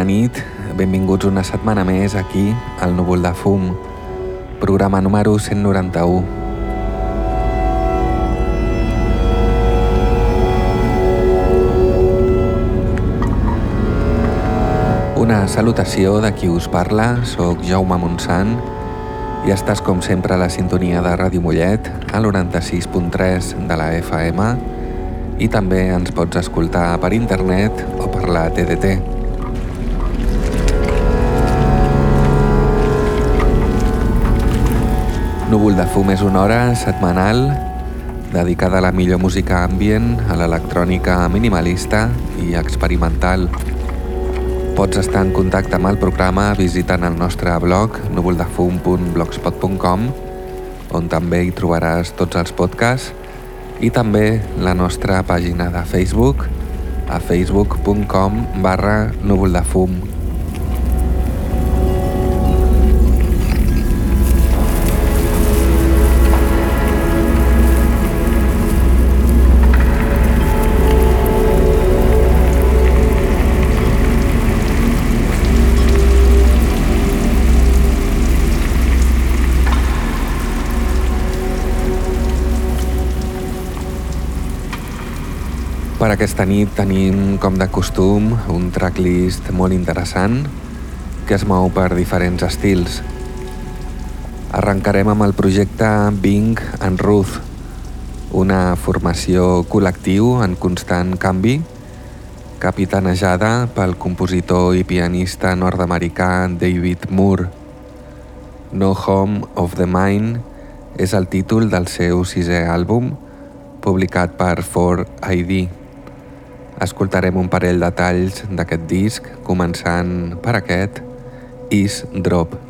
bona nit. Benvinguts una setmana més aquí al Núvol de Fum, programa número 191. Una salutació de qui us parla, sóc Jaume Montsant i estàs com sempre a la sintonia de Ràdio Mollet, a 96.3 de la FM i també ens pots escoltar per internet o per la TDT. Núvol de fum és una hora setmanal dedicada a la millor música ambient, a l'electrònica minimalista i experimental. Pots estar en contacte amb el programa visitant el nostre blog núvoldefum.blogspot.com on també hi trobaràs tots els podcasts i també la nostra pàgina de Facebook a facebook.com barra núvoldefum.com Per aquesta nit tenim, com de costum, un tracklist molt interessant que es mou per diferents estils. Arrencarem amb el projecte Bing and Ruth, una formació col·lectiu en constant canvi, capitanejada pel compositor i pianista nord-americà David Moore. No Home of the Mind és el títol del seu sisè àlbum, publicat per 4ID. Escoltarem un parell de talls d'aquest disc, començant per aquest, Is Drop.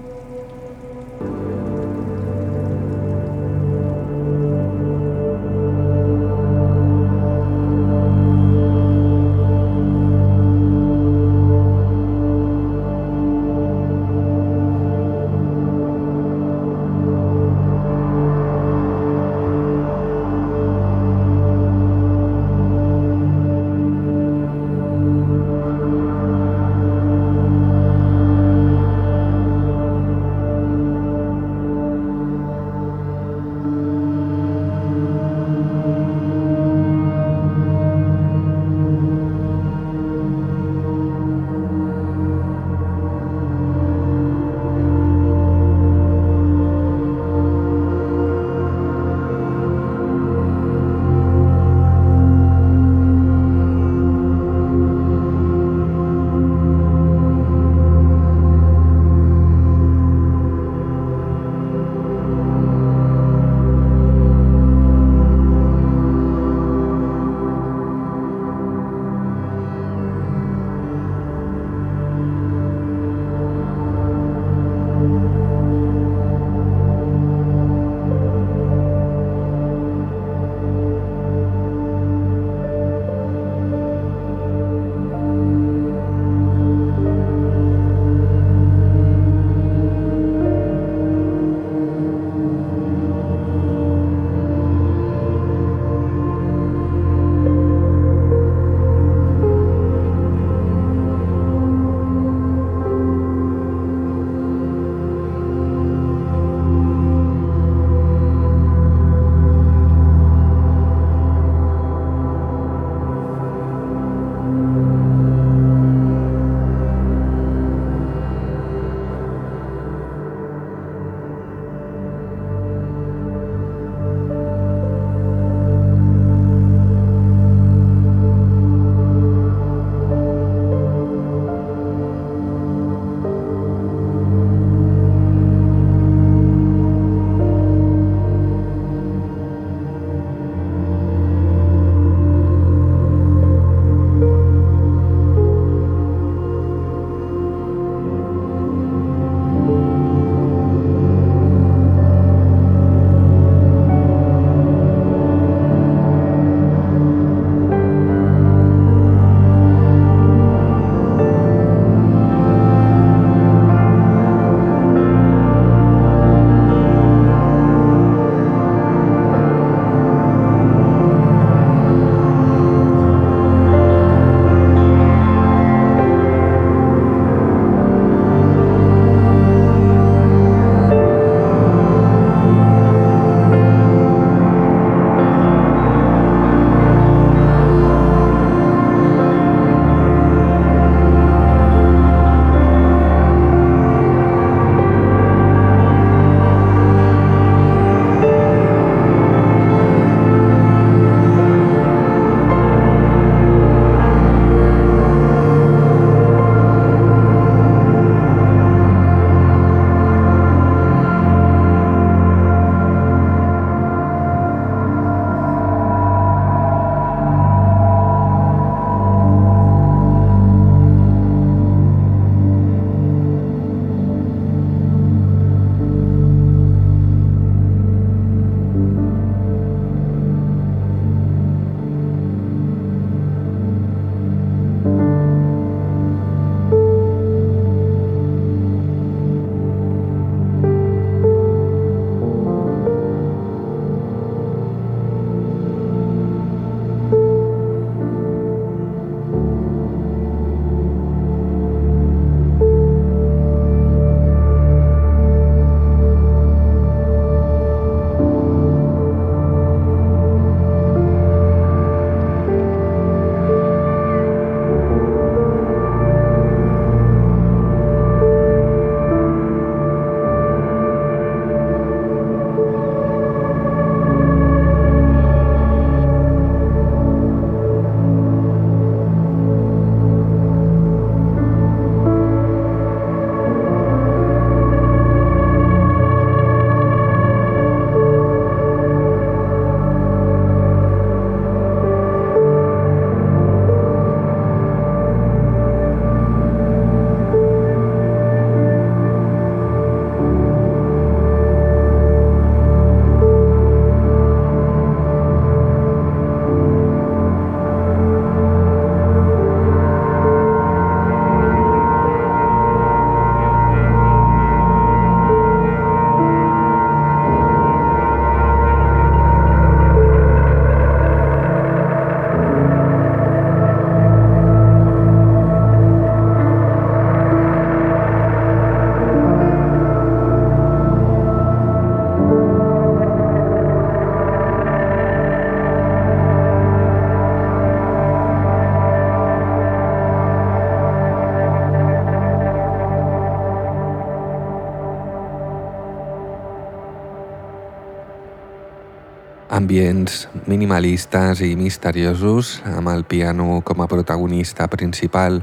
Ambients minimalistes i misteriosos amb el piano com a protagonista principal.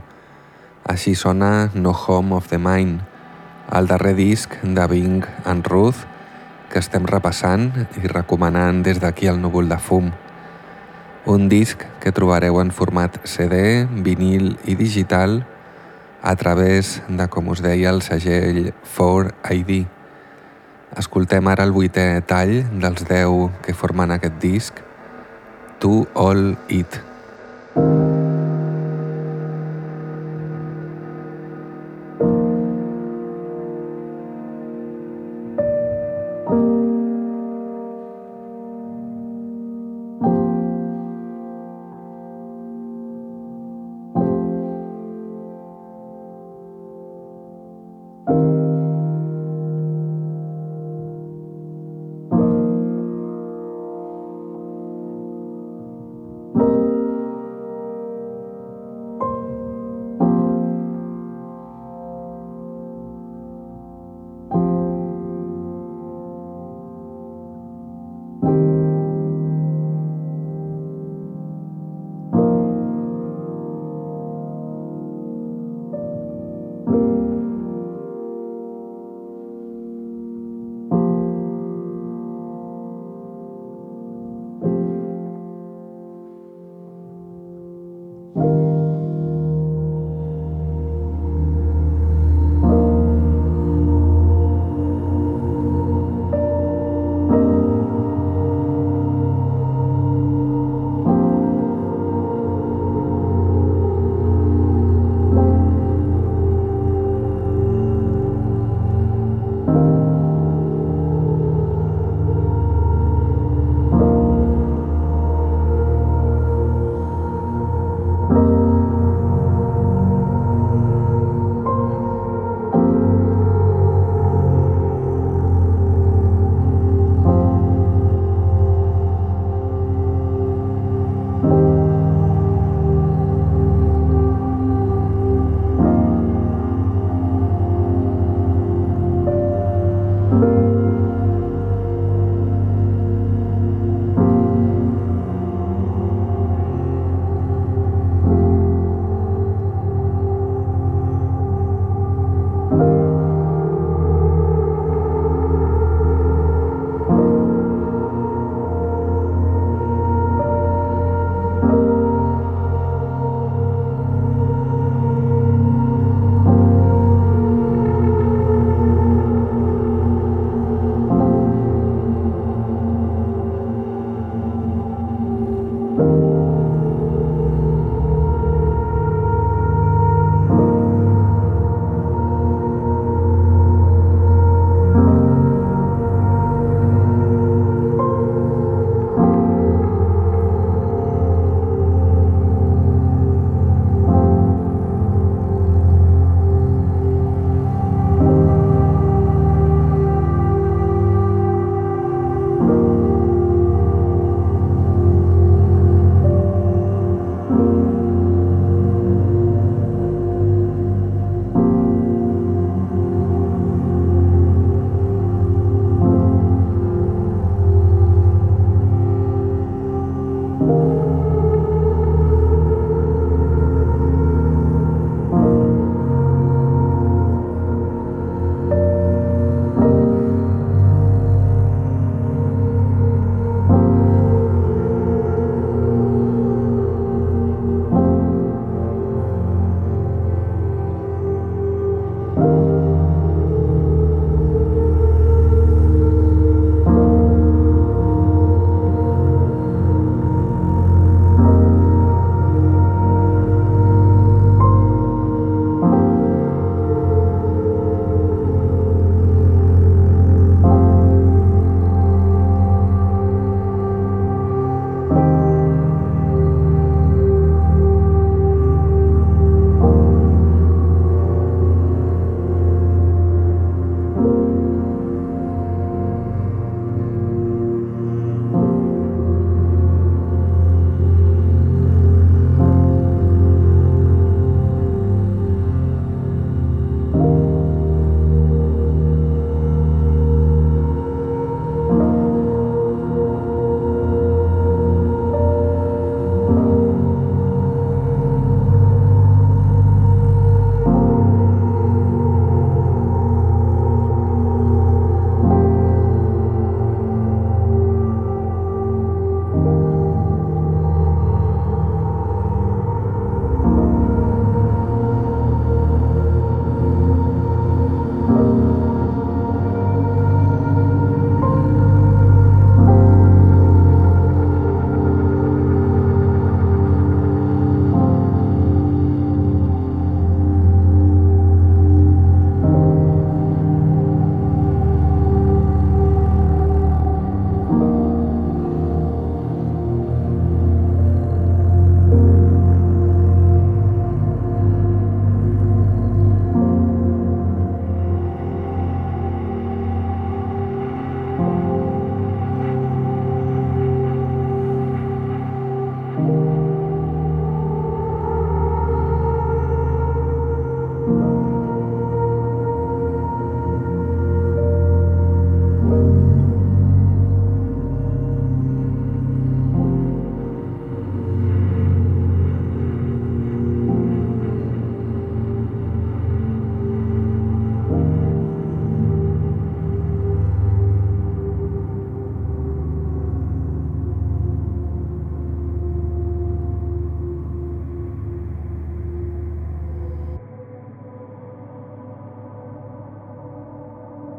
Així sona No Home of the Mind, el darrer disc de Bing and Ruth que estem repassant i recomanant des d'aquí al núvol de fum. Un disc que trobareu en format CD, vinil i digital a través de, com us deia, el segell 4ID. Escoltem ara el vuitè tall dels 10 que formen aquest disc, To All It. Thank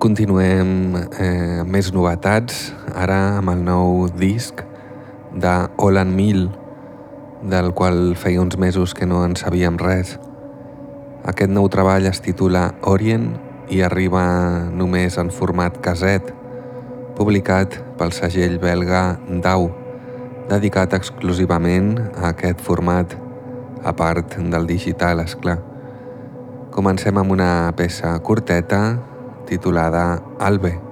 continuem eh, amb més novetats, ara amb el nou disc de Olan Mill, del qual feia uns mesos que no en sabíem res. Aquest nou treball es titula Orient i arriba només en format caset, publicat pel segell belga DAU, dedicat exclusivament a aquest format, a part del digital, és clar. Comencem amb una peça curteta titulada Albe.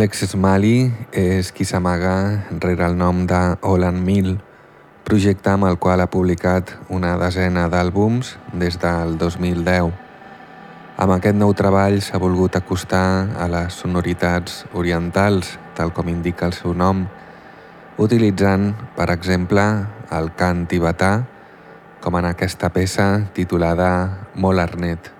Alex Smalley és qui s'amaga rere el nom de Holland Mill, projecte amb el qual ha publicat una desena d'àlbums des del 2010. Amb aquest nou treball s'ha volgut acostar a les sonoritats orientals, tal com indica el seu nom, utilitzant, per exemple, el cant tibetà, com en aquesta peça titulada Molarnet.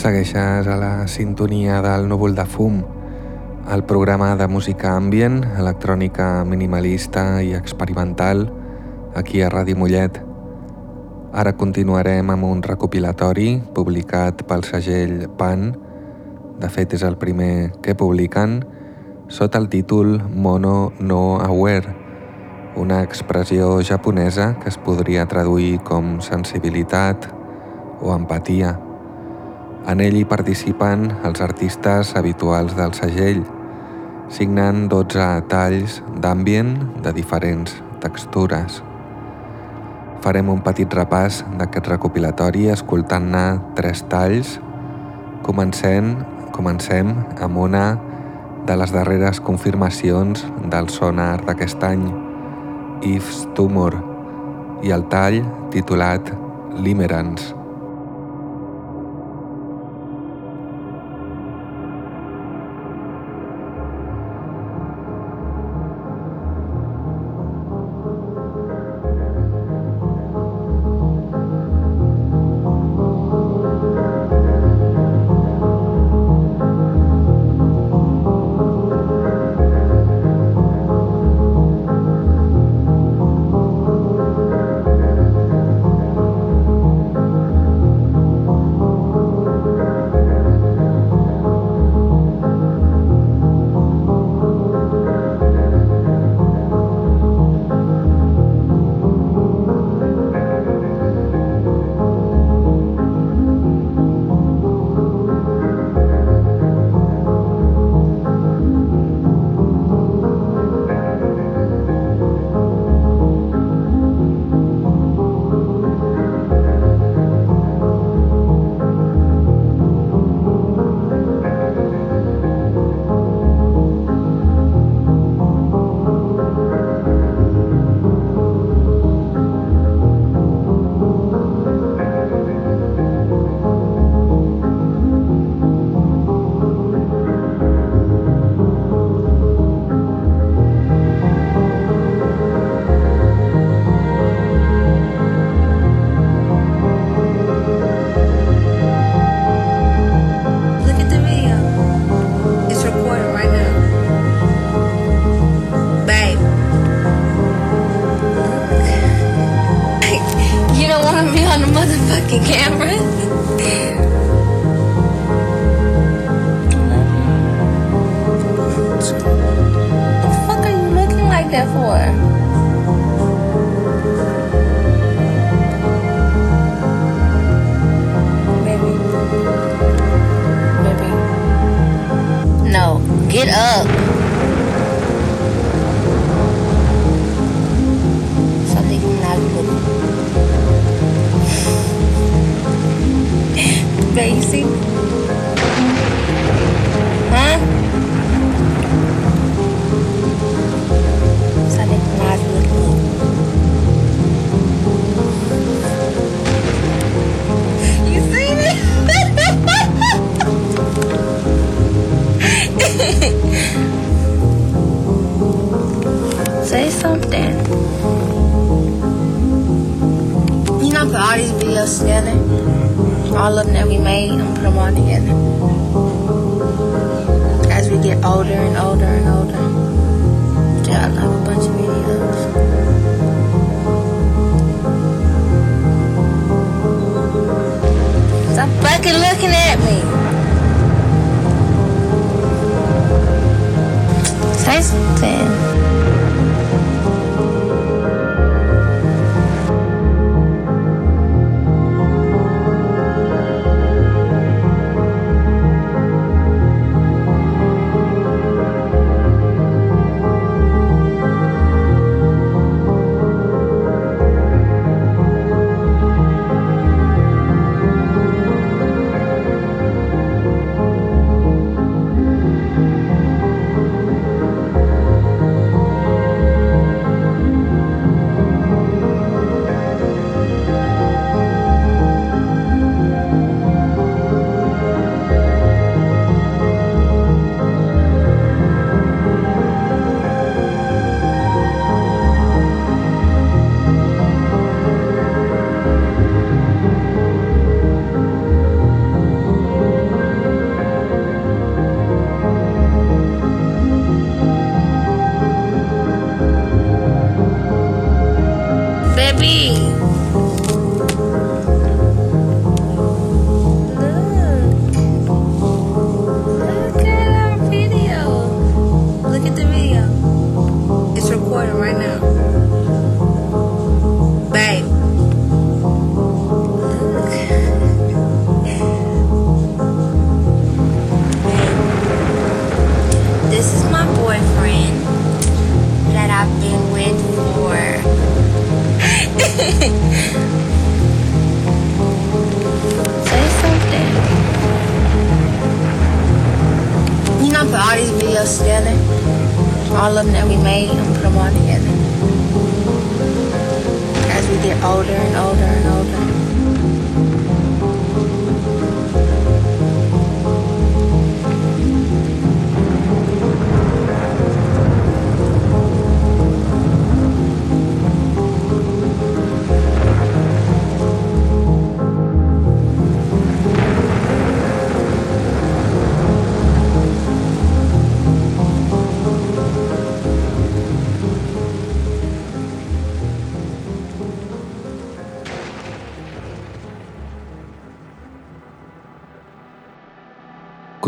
Segueixes a la sintonia del núvol de fum, el programa de música ambient, electrònica minimalista i experimental, aquí a Ràdio Mollet. Ara continuarem amb un recopilatori publicat pel segell PAN, de fet és el primer que publiquen, sota el títol Mono No Aware, una expressió japonesa que es podria traduir com sensibilitat o empatia. En ell hi participen els artistes habituals del segell, signant 12 talls d'ambient de diferents textures. Farem un petit repàs d'aquest recopilatori escoltant-ne tres talls. Comencem, comencem amb una de les darreres confirmacions del sonar d'aquest any, Eve's Tumor, i el tall titulat Limerence.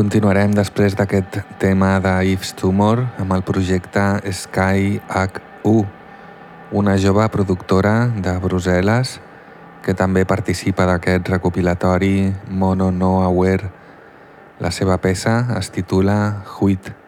Continuarem després d'aquest tema de Tumor amb el projecte Sky HU, una jove productora de Brussel·les que també participa d'aquest recopilatori Mono No Aware. La seva peça es titula Huit.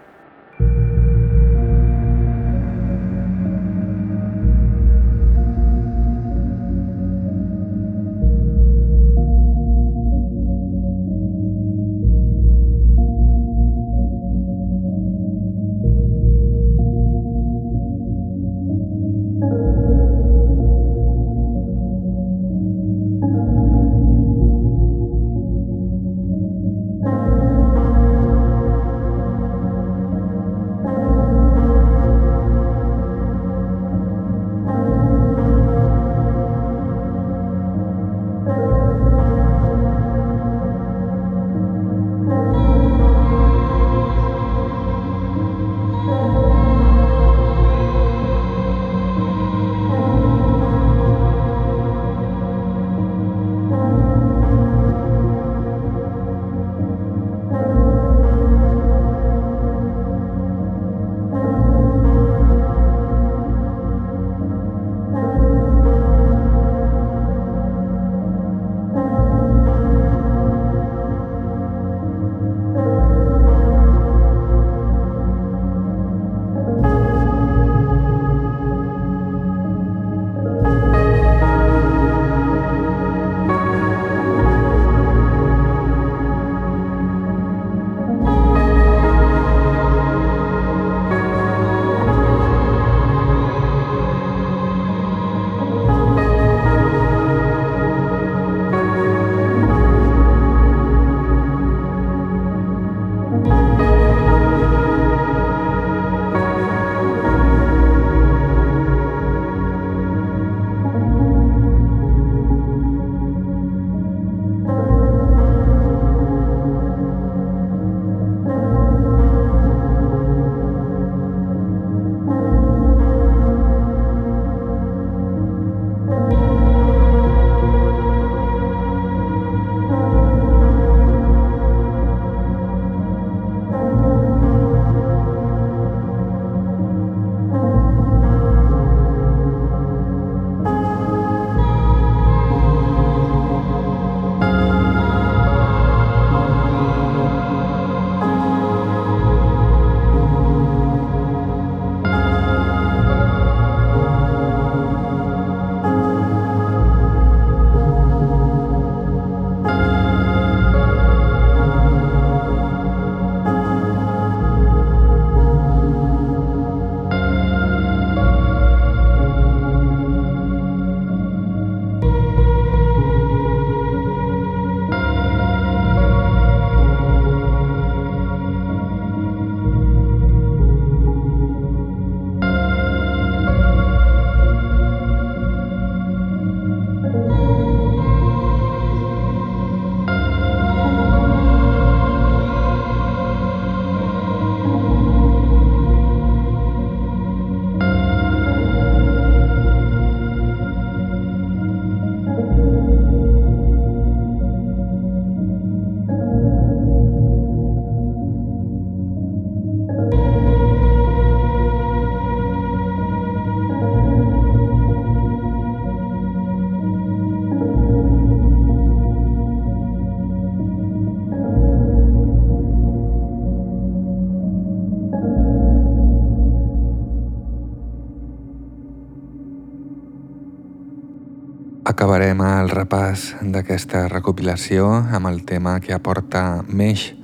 Acabarem el repàs d'aquesta recopilació amb el tema que aporta Mesh,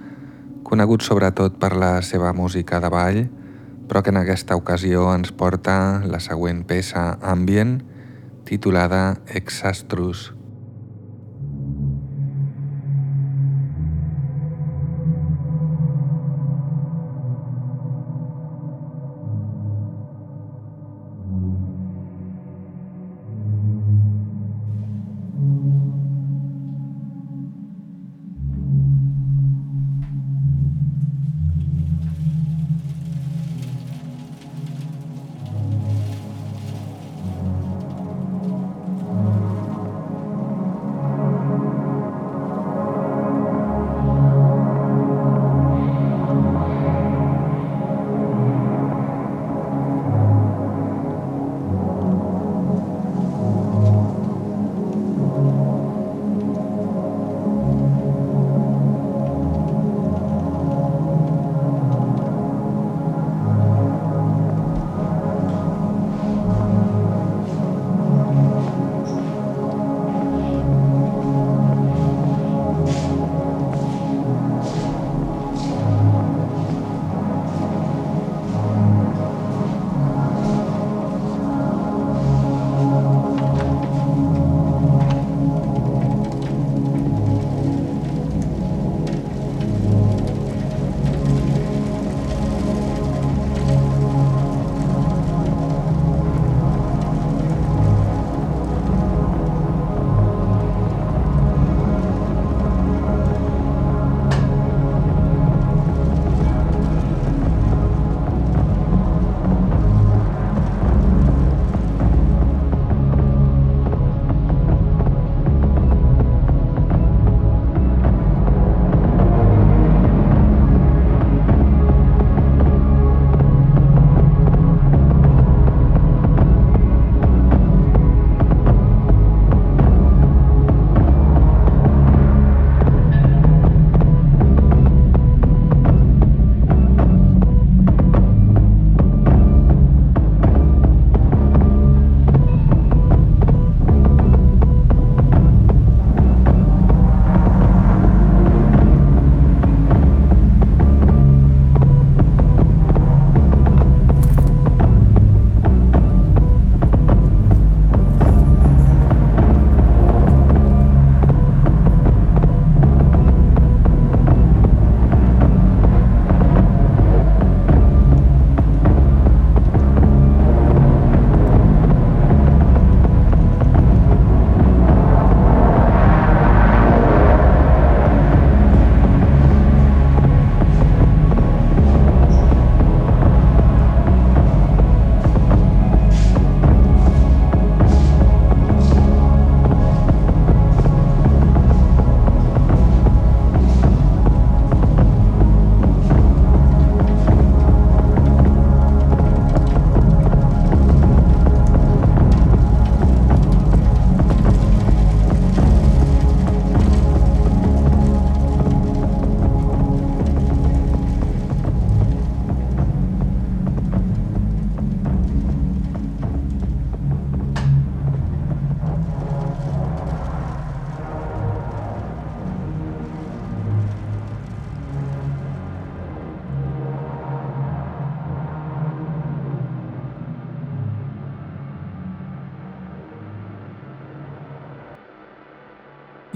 conegut sobretot per la seva música de ball, però que en aquesta ocasió ens porta la següent peça ambient titulada Exastrus.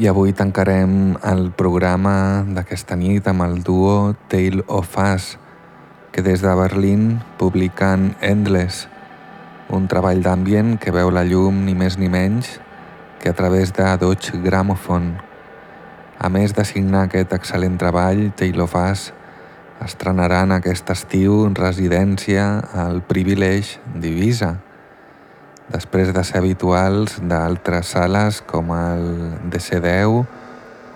I avui tancarem el programa d'aquesta nit amb el duo Tale of Us, que des de Berlín publiquen Endless, un treball d'ambient que veu la llum ni més ni menys que a través de Dodge Gramophone. A més de signar aquest excel·lent treball, Tale of Us estrenaran aquest estiu residència al Privilege d'Ibiza, després de ser habituals d'altres sales com el DC10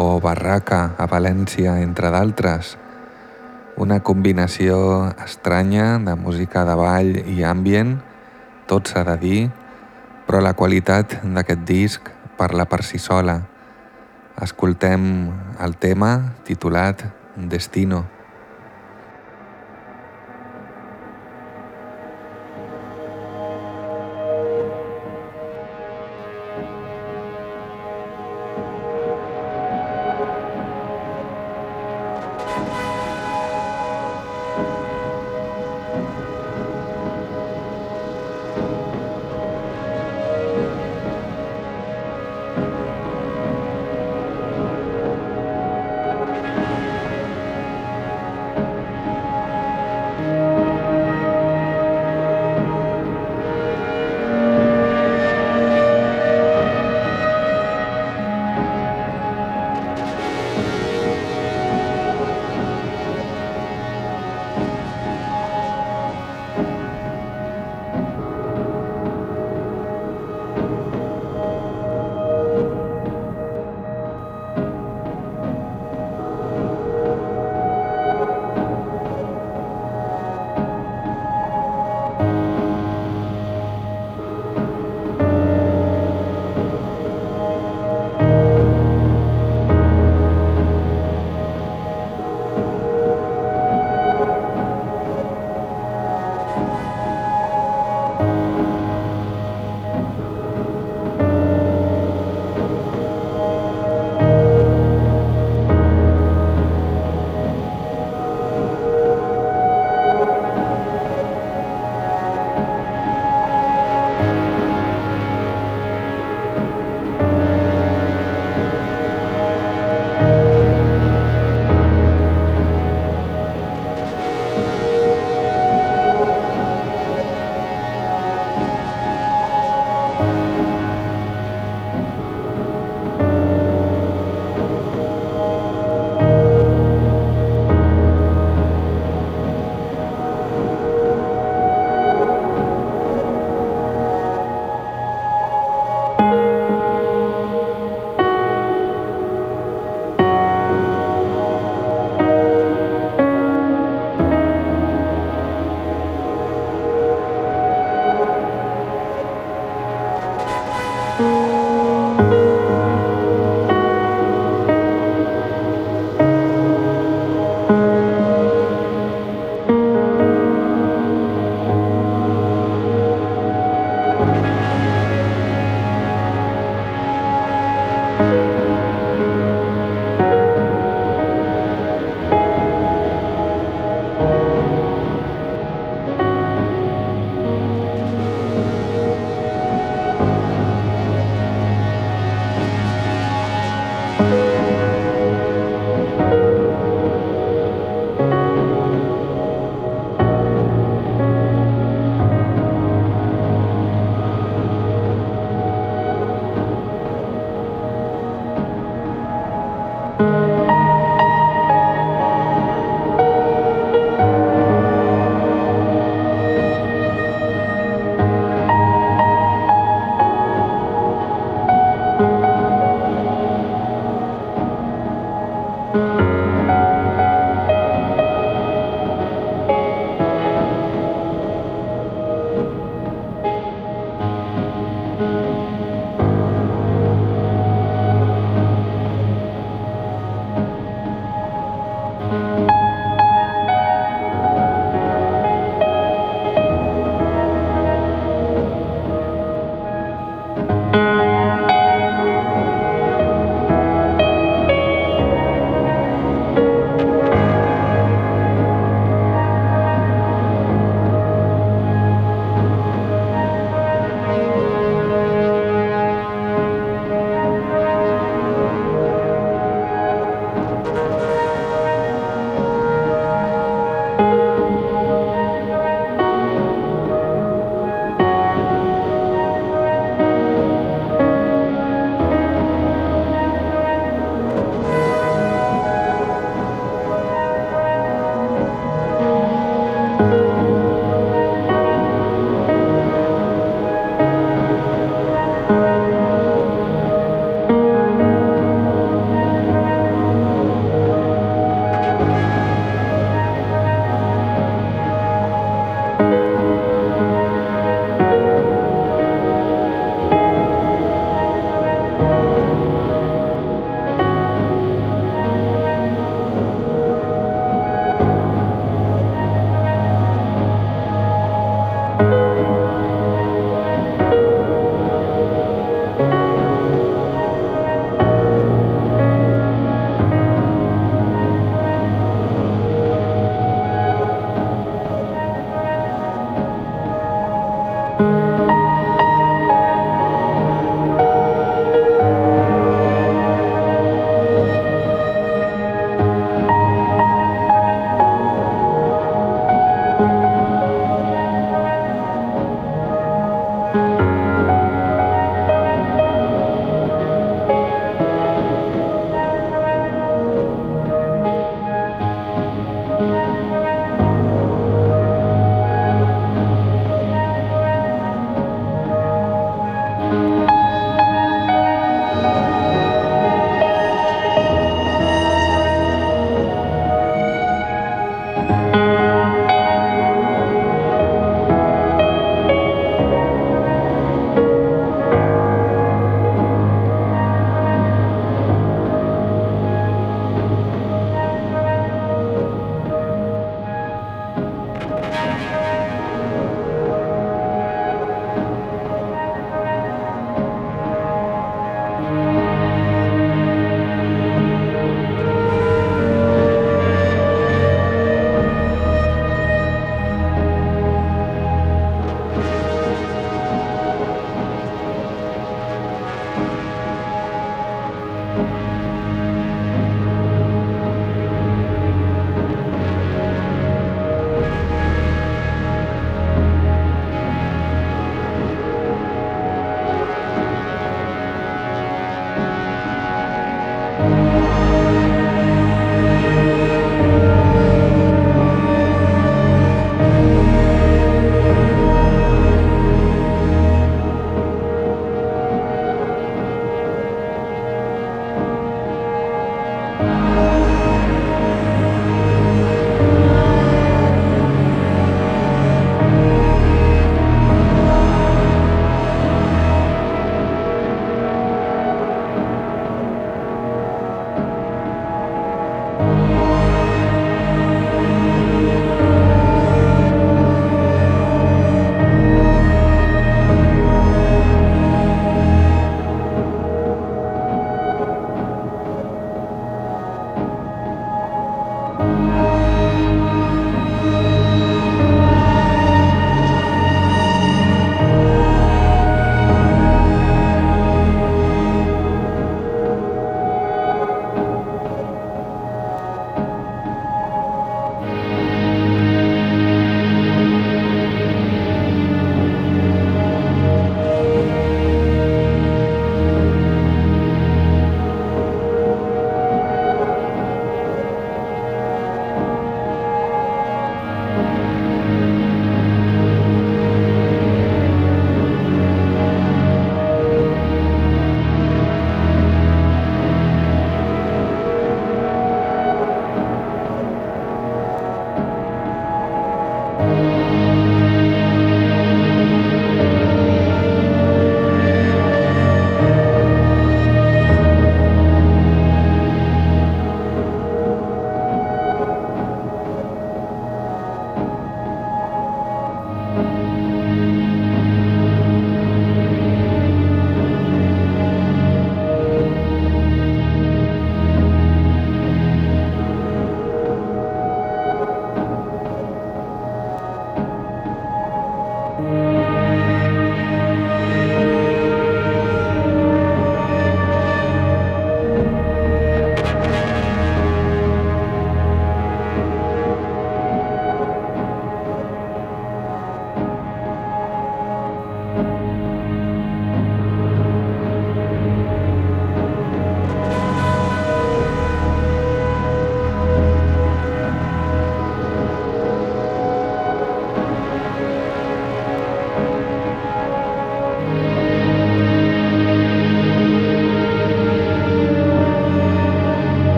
o Barraca a València, entre d'altres. Una combinació estranya de música de ball i ambient, tot s'ha de dir, però la qualitat d'aquest disc parla per si sola. Escoltem el tema titulat Destino.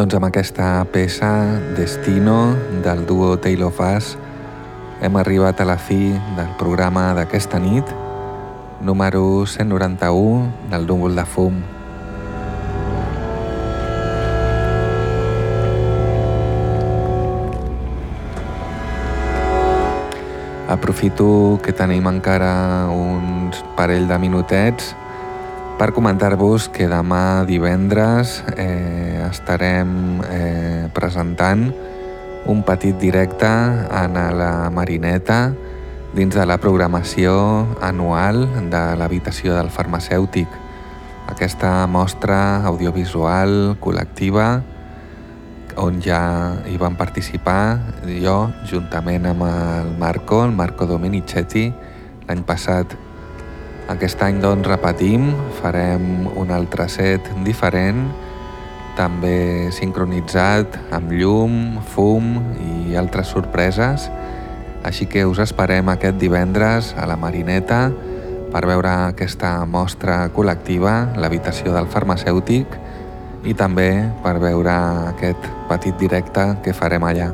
Doncs amb aquesta peça Destino del duo Tale of Us hem arribat a la fi del programa d'aquesta nit, número 191 del núvol de fum. Aprofito que tenim encara uns parell de minutets per comentar-vos que demà divendres eh, estarem eh, presentant un petit directe en la Marineta dins de la programació anual de l'habitació del farmacèutic. Aquesta mostra audiovisual col·lectiva on ja hi van participar jo juntament amb el Marco, el Marco Dominicetti, l'any passat. Aquest any doncs repetim, farem un altre set diferent, també sincronitzat amb llum, fum i altres sorpreses, així que us esperem aquest divendres a la Marineta per veure aquesta mostra col·lectiva, l'habitació del farmacèutic, i també per veure aquest petit directe que farem allà.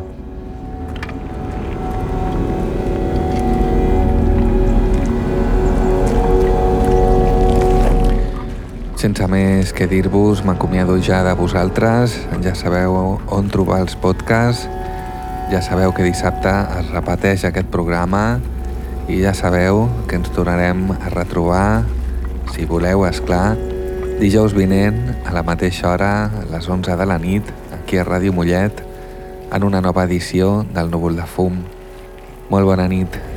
Sense més que dir-vos, m'acomiado ja de vosaltres. Ja sabeu on trobar els podcasts. Ja sabeu que dissabte es repeteix aquest programa i ja sabeu que ens tornarem a retrobar, si voleu, és clar, dijous vinent a la mateixa hora, a les 11 de la nit, aquí a Ràdio Mollet, en una nova edició del Núvol de Fum. Molt bona nit.